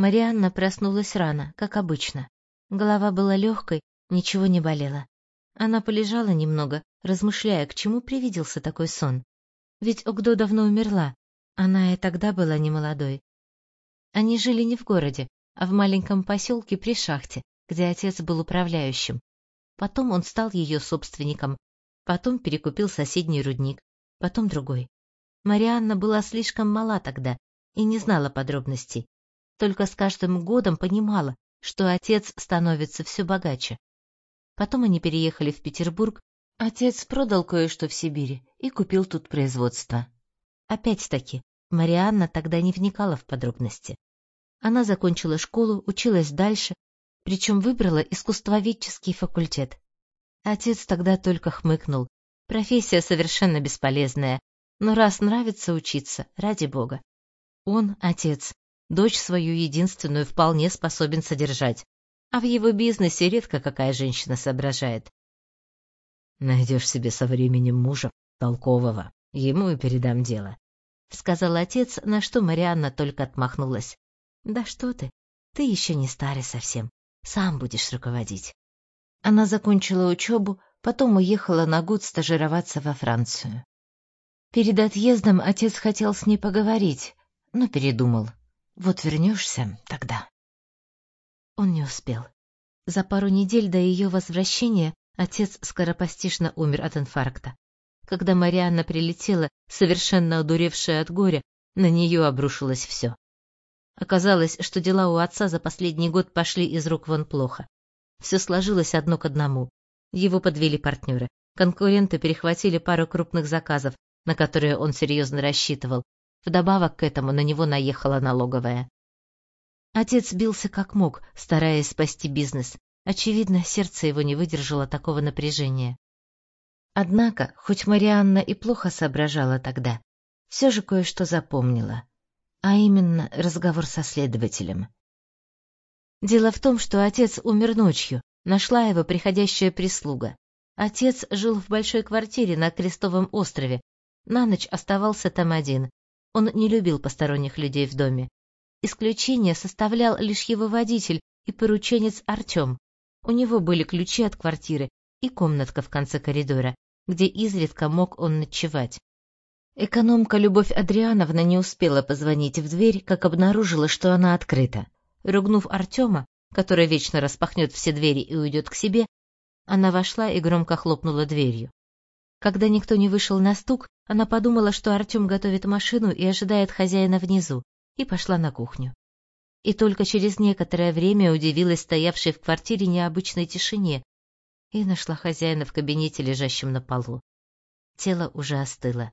Марианна проснулась рано, как обычно. Голова была легкой, ничего не болело. Она полежала немного, размышляя, к чему привиделся такой сон. Ведь Огдо давно умерла, она и тогда была не молодой. Они жили не в городе, а в маленьком поселке при шахте, где отец был управляющим. Потом он стал ее собственником, потом перекупил соседний рудник, потом другой. Марианна была слишком мала тогда и не знала подробностей. Только с каждым годом понимала, что отец становится все богаче. Потом они переехали в Петербург, отец продал кое-что в Сибири и купил тут производство. Опять-таки, Марианна тогда не вникала в подробности. Она закончила школу, училась дальше, причем выбрала искусствоведческий факультет. Отец тогда только хмыкнул. Профессия совершенно бесполезная, но раз нравится учиться, ради бога. Он, отец, дочь свою единственную вполне способен содержать, а в его бизнесе редко какая женщина соображает. Найдешь себе со временем мужа, толкового, ему и передам дело, — сказал отец, на что Марианна только отмахнулась. «Да что ты, ты еще не старый совсем, сам будешь руководить». Она закончила учебу, потом уехала на год стажироваться во Францию. Перед отъездом отец хотел с ней поговорить, но передумал. Вот вернешься тогда. Он не успел. За пару недель до ее возвращения отец скоропостижно умер от инфаркта. Когда Марианна прилетела, совершенно одуревшая от горя, на нее обрушилось все. Оказалось, что дела у отца за последний год пошли из рук вон плохо. Все сложилось одно к одному. Его подвели партнеры. Конкуренты перехватили пару крупных заказов, на которые он серьезно рассчитывал. Вдобавок к этому на него наехала налоговая. Отец бился как мог, стараясь спасти бизнес. Очевидно, сердце его не выдержало такого напряжения. Однако, хоть Марианна и плохо соображала тогда, все же кое-что запомнила, а именно разговор со следователем. Дело в том, что отец умер ночью, нашла его приходящая прислуга. Отец жил в большой квартире на Крестовом острове, на ночь оставался там один. Он не любил посторонних людей в доме. Исключение составлял лишь его водитель и порученец Артем. У него были ключи от квартиры и комнатка в конце коридора, где изредка мог он ночевать. Экономка Любовь Адриановна не успела позвонить в дверь, как обнаружила, что она открыта. Ругнув Артема, который вечно распахнет все двери и уйдет к себе, она вошла и громко хлопнула дверью. Когда никто не вышел на стук, она подумала, что Артем готовит машину и ожидает хозяина внизу, и пошла на кухню. И только через некоторое время удивилась стоявшей в квартире необычной тишине, и нашла хозяина в кабинете, лежащем на полу. Тело уже остыло.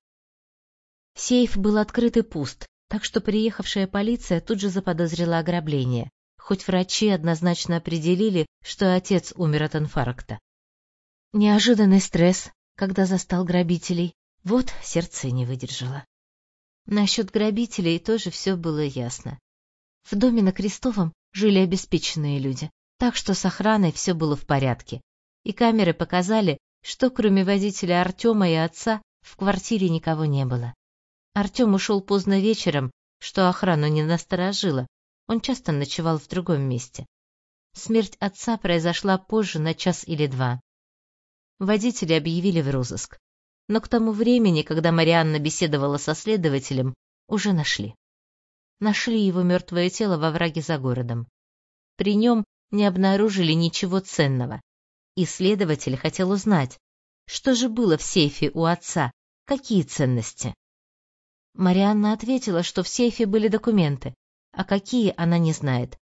Сейф был открыт и пуст, так что приехавшая полиция тут же заподозрила ограбление, хоть врачи однозначно определили, что отец умер от инфаркта. Неожиданный стресс, когда застал грабителей, вот сердце не выдержало. Насчет грабителей тоже все было ясно. В доме на Крестовом жили обеспеченные люди, так что с охраной все было в порядке и камеры показали, что кроме водителя Артема и отца в квартире никого не было. Артем ушел поздно вечером, что охрану не насторожило, он часто ночевал в другом месте. Смерть отца произошла позже на час или два. Водители объявили в розыск, но к тому времени, когда Марианна беседовала со следователем, уже нашли. Нашли его мертвое тело во враге за городом. При нем не обнаружили ничего ценного, Исследователь хотел узнать, что же было в сейфе у отца, какие ценности. Марианна ответила, что в сейфе были документы, а какие она не знает.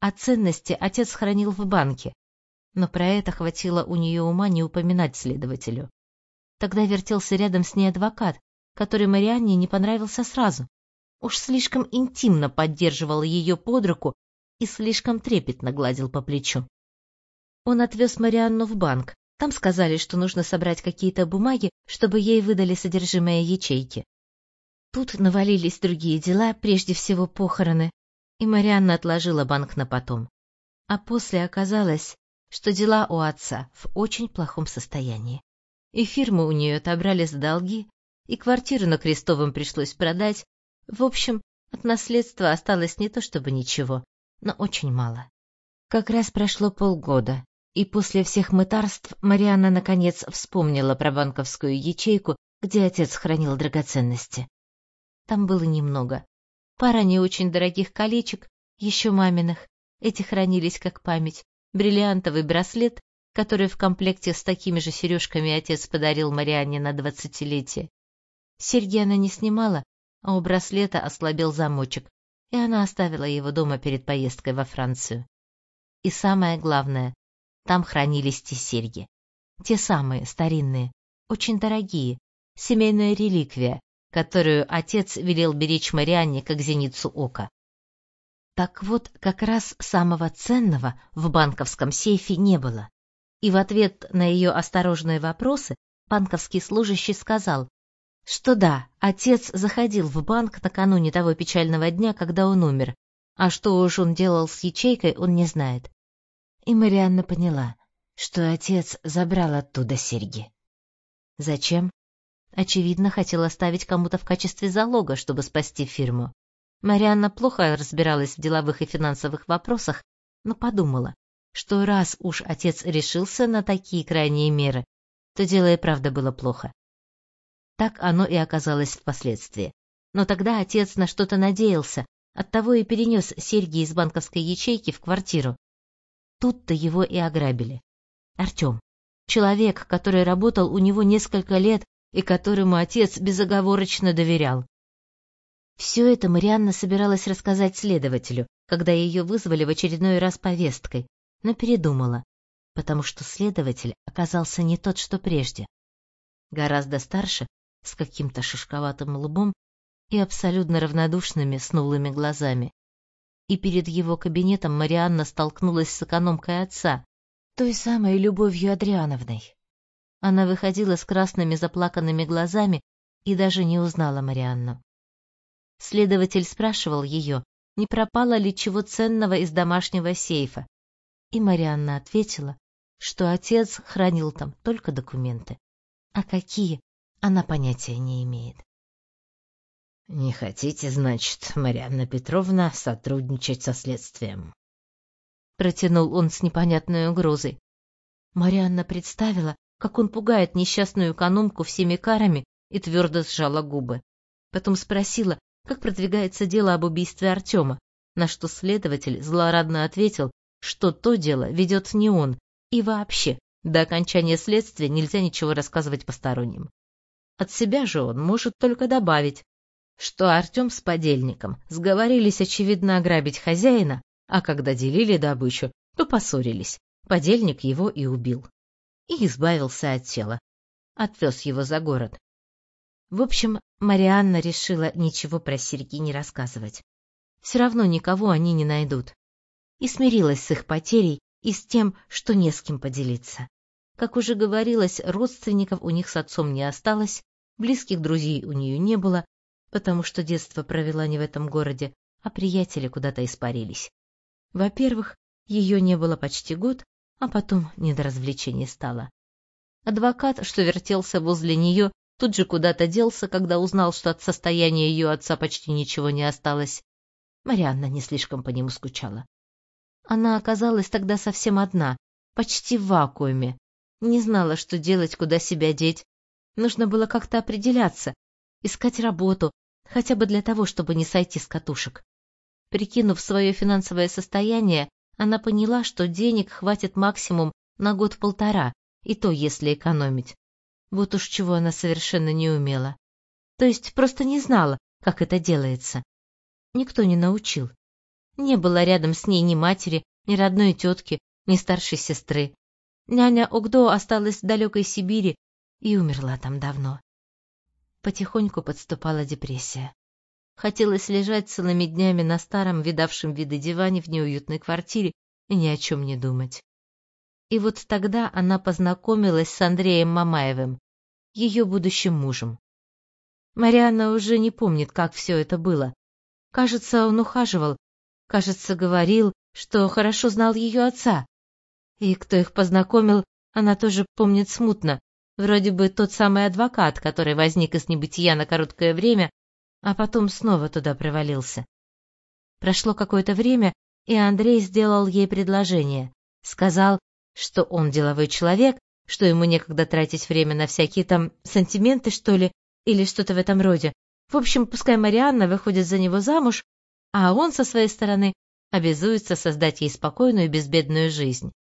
А ценности отец хранил в банке, но про это хватило у нее ума не упоминать следователю. Тогда вертелся рядом с ней адвокат, который Марианне не понравился сразу. Уж слишком интимно поддерживал ее под руку и слишком трепетно гладил по плечу. Он отвез Марианну в банк. Там сказали, что нужно собрать какие-то бумаги, чтобы ей выдали содержимое ячейки. Тут навалились другие дела, прежде всего похороны, и Марианна отложила банк на потом. А после оказалось, что дела у отца в очень плохом состоянии. И фирму у нее отобрали за долги, и квартиру на Крестовом пришлось продать. В общем, от наследства осталось не то чтобы ничего, но очень мало. Как раз прошло полгода, и после всех мытарств Марианна наконец вспомнила про банковскую ячейку, где отец хранил драгоценности. Там было немного. Пара не очень дорогих колечек, еще маминых. Эти хранились как память. Бриллиантовый браслет, который в комплекте с такими же сережками отец подарил Марианне на двадцатилетие. Серьги она не снимала, а у браслета ослабел замочек, и она оставила его дома перед поездкой во Францию. И самое главное, там хранились те серьги. Те самые, старинные, очень дорогие, семейная реликвия, которую отец велел беречь Марианне как зеницу ока. Так вот, как раз самого ценного в банковском сейфе не было. И в ответ на ее осторожные вопросы банковский служащий сказал, что да, отец заходил в банк накануне того печального дня, когда он умер, а что уж он делал с ячейкой, он не знает. И Марианна поняла, что отец забрал оттуда серьги. Зачем? Очевидно, хотел оставить кому-то в качестве залога, чтобы спасти фирму. Марианна плохо разбиралась в деловых и финансовых вопросах, но подумала, что раз уж отец решился на такие крайние меры, то дело и правда было плохо. Так оно и оказалось впоследствии. Но тогда отец на что-то надеялся, оттого и перенес серьги из банковской ячейки в квартиру. Тут-то его и ограбили. Артем, человек, который работал у него несколько лет и которому отец безоговорочно доверял. Все это Марианна собиралась рассказать следователю, когда ее вызвали в очередной раз повесткой, но передумала, потому что следователь оказался не тот, что прежде. Гораздо старше, с каким-то шишковатым лбом и абсолютно равнодушными снулыми глазами. И перед его кабинетом Марианна столкнулась с экономкой отца, той самой Любовью Адриановной. Она выходила с красными заплаканными глазами и даже не узнала Марианну. Следователь спрашивал ее, не пропало ли чего ценного из домашнего сейфа, и Марианна ответила, что отец хранил там только документы. А какие, она понятия не имеет. «Не хотите, значит, Марианна Петровна, сотрудничать со следствием?» Протянул он с непонятной угрозой. Марианна представила, как он пугает несчастную экономку всеми карами и твердо сжала губы. Потом спросила, как продвигается дело об убийстве Артема, на что следователь злорадно ответил, что то дело ведет не он, и вообще до окончания следствия нельзя ничего рассказывать посторонним. От себя же он может только добавить, что Артем с подельником сговорились, очевидно, ограбить хозяина, а когда делили добычу, то поссорились. Подельник его и убил и избавился от тела. Отвез его за город. В общем, Марианна решила ничего про серьги не рассказывать. Все равно никого они не найдут. И смирилась с их потерей и с тем, что не с кем поделиться. Как уже говорилось, родственников у них с отцом не осталось, близких друзей у нее не было, потому что детство провела не в этом городе, а приятели куда-то испарились. Во-первых, ее не было почти год, а потом не до развлечений стало. Адвокат, что вертелся возле нее, тут же куда-то делся, когда узнал, что от состояния ее отца почти ничего не осталось. Марианна не слишком по нему скучала. Она оказалась тогда совсем одна, почти в вакууме. Не знала, что делать, куда себя деть. Нужно было как-то определяться, искать работу, хотя бы для того, чтобы не сойти с катушек. Прикинув свое финансовое состояние, она поняла, что денег хватит максимум на год-полтора, и то, если экономить. Вот уж чего она совершенно не умела. То есть просто не знала, как это делается. Никто не научил. Не было рядом с ней ни матери, ни родной тетки, ни старшей сестры. Няня Огдо осталась в далекой Сибири и умерла там давно. Потихоньку подступала депрессия. Хотелось лежать целыми днями на старом, видавшем виды диване в неуютной квартире и ни о чем не думать. И вот тогда она познакомилась с Андреем Мамаевым, ее будущим мужем. Марианна уже не помнит, как все это было. Кажется, он ухаживал, кажется, говорил, что хорошо знал ее отца. И кто их познакомил, она тоже помнит смутно. Вроде бы тот самый адвокат, который возник из небытия на короткое время а потом снова туда провалился. Прошло какое-то время, и Андрей сделал ей предложение. Сказал, что он деловой человек, что ему некогда тратить время на всякие там сантименты, что ли, или что-то в этом роде. В общем, пускай Марианна выходит за него замуж, а он со своей стороны обязуется создать ей спокойную и безбедную жизнь.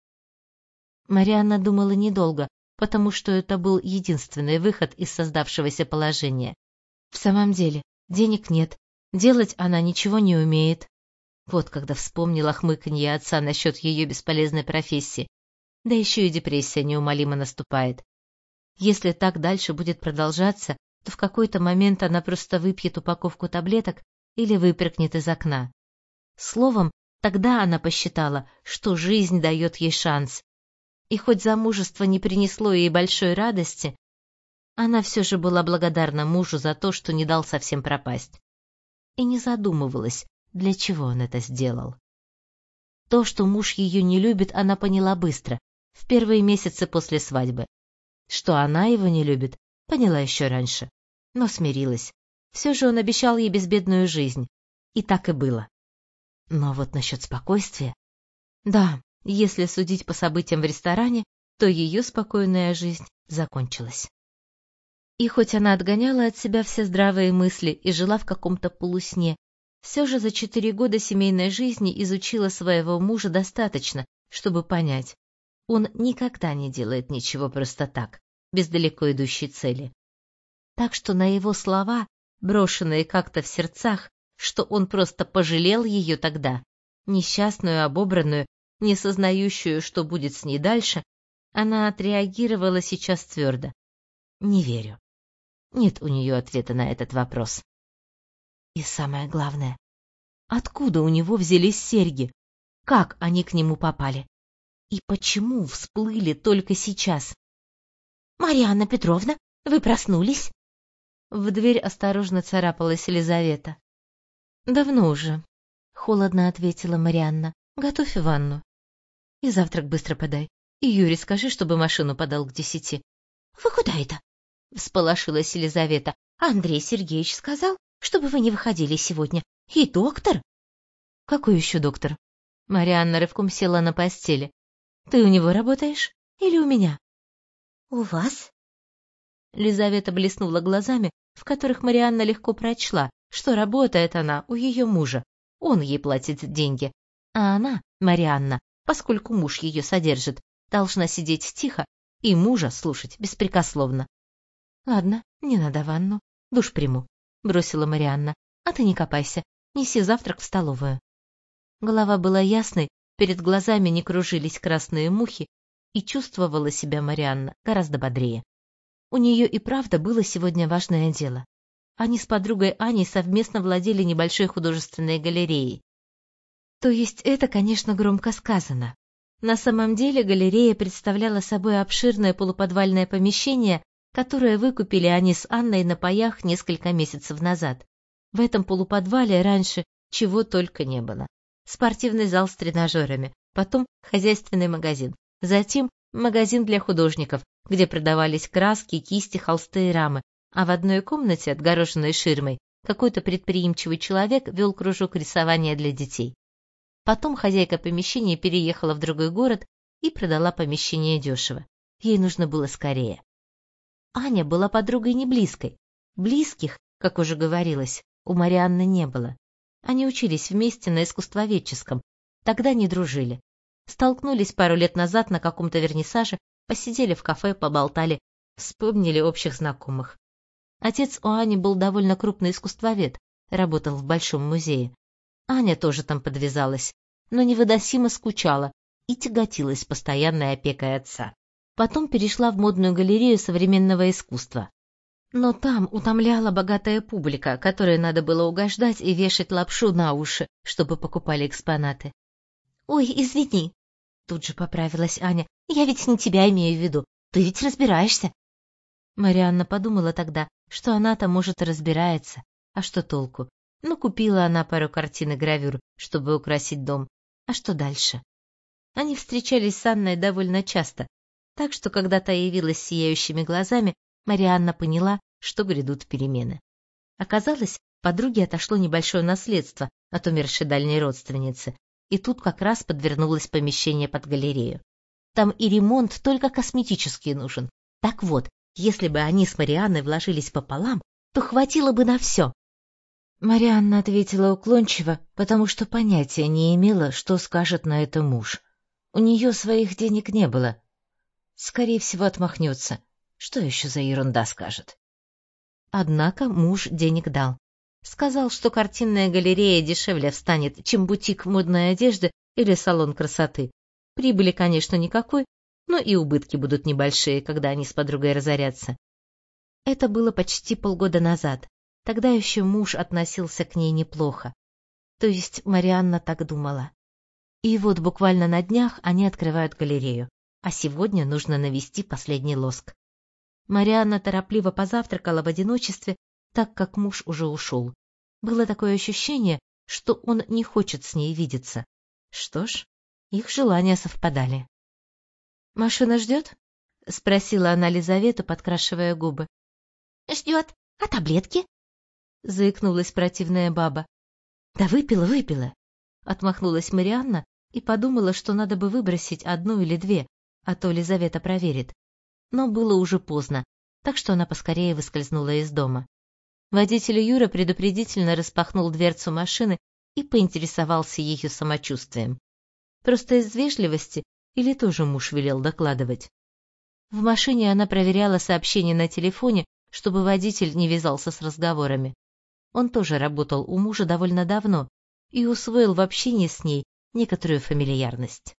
Марианна думала недолго, потому что это был единственный выход из создавшегося положения. В самом деле, денег нет, делать она ничего не умеет. Вот когда вспомнила хмыканье отца насчет ее бесполезной профессии. Да еще и депрессия неумолимо наступает. Если так дальше будет продолжаться, то в какой-то момент она просто выпьет упаковку таблеток или выпрыгнет из окна. Словом, тогда она посчитала, что жизнь дает ей шанс. И хоть замужество не принесло ей большой радости, она все же была благодарна мужу за то, что не дал совсем пропасть. И не задумывалась, для чего он это сделал. То, что муж ее не любит, она поняла быстро, в первые месяцы после свадьбы. Что она его не любит, поняла еще раньше, но смирилась. Все же он обещал ей безбедную жизнь, и так и было. Но вот насчет спокойствия... Да, если судить по событиям в ресторане, то ее спокойная жизнь закончилась. И хоть она отгоняла от себя все здравые мысли и жила в каком-то полусне, все же за четыре года семейной жизни изучила своего мужа достаточно, чтобы понять, он никогда не делает ничего просто так, без далеко идущей цели. Так что на его слова, брошенные как-то в сердцах, что он просто пожалел ее тогда, несчастную, обобранную, не сознающую, что будет с ней дальше, она отреагировала сейчас твердо. Не верю. Нет у нее ответа на этот вопрос. И самое главное, откуда у него взялись серьги? Как они к нему попали? И почему всплыли только сейчас? «Марианна Петровна, вы проснулись?» В дверь осторожно царапалась Елизавета. «Давно уже», — холодно ответила Марианна. «Готовь ванну. И завтрак быстро подай. И Юре скажи, чтобы машину подал к десяти». «Вы куда это?» — всполошилась Елизавета. «Андрей Сергеевич сказал, чтобы вы не выходили сегодня. И доктор?» «Какой еще доктор?» Марианна рывком села на постели. «Ты у него работаешь? Или у меня?» «У вас?» Лизавета блеснула глазами, в которых Марианна легко прочла, что работает она у ее мужа. Он ей платит деньги. А она, Марианна, поскольку муж ее содержит, должна сидеть тихо и мужа слушать беспрекословно. «Ладно, не надо ванну, душ приму», — бросила Марианна. «А ты не копайся, неси завтрак в столовую». Голова была ясной, перед глазами не кружились красные мухи, и чувствовала себя Марианна гораздо бодрее. У нее и правда было сегодня важное дело. Они с подругой Аней совместно владели небольшой художественной галереей. То есть это, конечно, громко сказано. На самом деле галерея представляла собой обширное полуподвальное помещение, которое выкупили они с Анной на паях несколько месяцев назад. В этом полуподвале раньше чего только не было. Спортивный зал с тренажерами, потом хозяйственный магазин, затем магазин для художников, где продавались краски, кисти, холсты и рамы, а в одной комнате, отгороженной ширмой, какой-то предприимчивый человек вел кружок рисования для детей. Потом хозяйка помещения переехала в другой город и продала помещение дешево. Ей нужно было скорее. Аня была подругой не близкой. Близких, как уже говорилось, у Марианны не было. Они учились вместе на искусствоведческом, тогда не дружили. Столкнулись пару лет назад на каком-то вернисаже, посидели в кафе, поболтали, вспомнили общих знакомых. Отец у Ани был довольно крупный искусствовед, работал в Большом музее. Аня тоже там подвязалась, но невыносимо скучала и тяготилась постоянной опекой отца. Потом перешла в модную галерею современного искусства. Но там утомляла богатая публика, которой надо было угождать и вешать лапшу на уши, чтобы покупали экспонаты. «Ой, извини!» Тут же поправилась Аня. «Я ведь не тебя имею в виду. Ты ведь разбираешься!» Марианна подумала тогда, что она-то, может, разбирается. А что толку? Ну, купила она пару картин и гравюр, чтобы украсить дом. А что дальше? Они встречались с Анной довольно часто, так что, когда та явилась сияющими глазами, Марианна поняла, что грядут перемены. Оказалось, подруге отошло небольшое наследство от умершей дальней родственницы, и тут как раз подвернулось помещение под галерею. Там и ремонт только косметический нужен. Так вот, если бы они с Марианной вложились пополам, то хватило бы на все. Марианна ответила уклончиво, потому что понятия не имела, что скажет на это муж. У нее своих денег не было. Скорее всего, отмахнется. Что еще за ерунда скажет? Однако муж денег дал. Сказал, что картинная галерея дешевле встанет, чем бутик модной одежды или салон красоты. Прибыли, конечно, никакой, но и убытки будут небольшие, когда они с подругой разорятся. Это было почти полгода назад. Тогда еще муж относился к ней неплохо. То есть Марианна так думала. И вот буквально на днях они открывают галерею, а сегодня нужно навести последний лоск. Марианна торопливо позавтракала в одиночестве, так как муж уже ушел. Было такое ощущение, что он не хочет с ней видеться. Что ж, их желания совпадали. «Машина ждет?» — спросила она Лизавету, подкрашивая губы. «Ждет. А таблетки?» заикнулась противная баба. Да выпила, выпила, отмахнулась Марианна и подумала, что надо бы выбросить одну или две, а то Лизавета проверит. Но было уже поздно, так что она поскорее выскользнула из дома. Водитель Юра предупредительно распахнул дверцу машины и поинтересовался ее самочувствием. Просто из вежливости или тоже муж велел докладывать. В машине она проверяла сообщения на телефоне, чтобы водитель не вязался с разговорами. Он тоже работал у мужа довольно давно и усвоил в общении с ней некоторую фамильярность.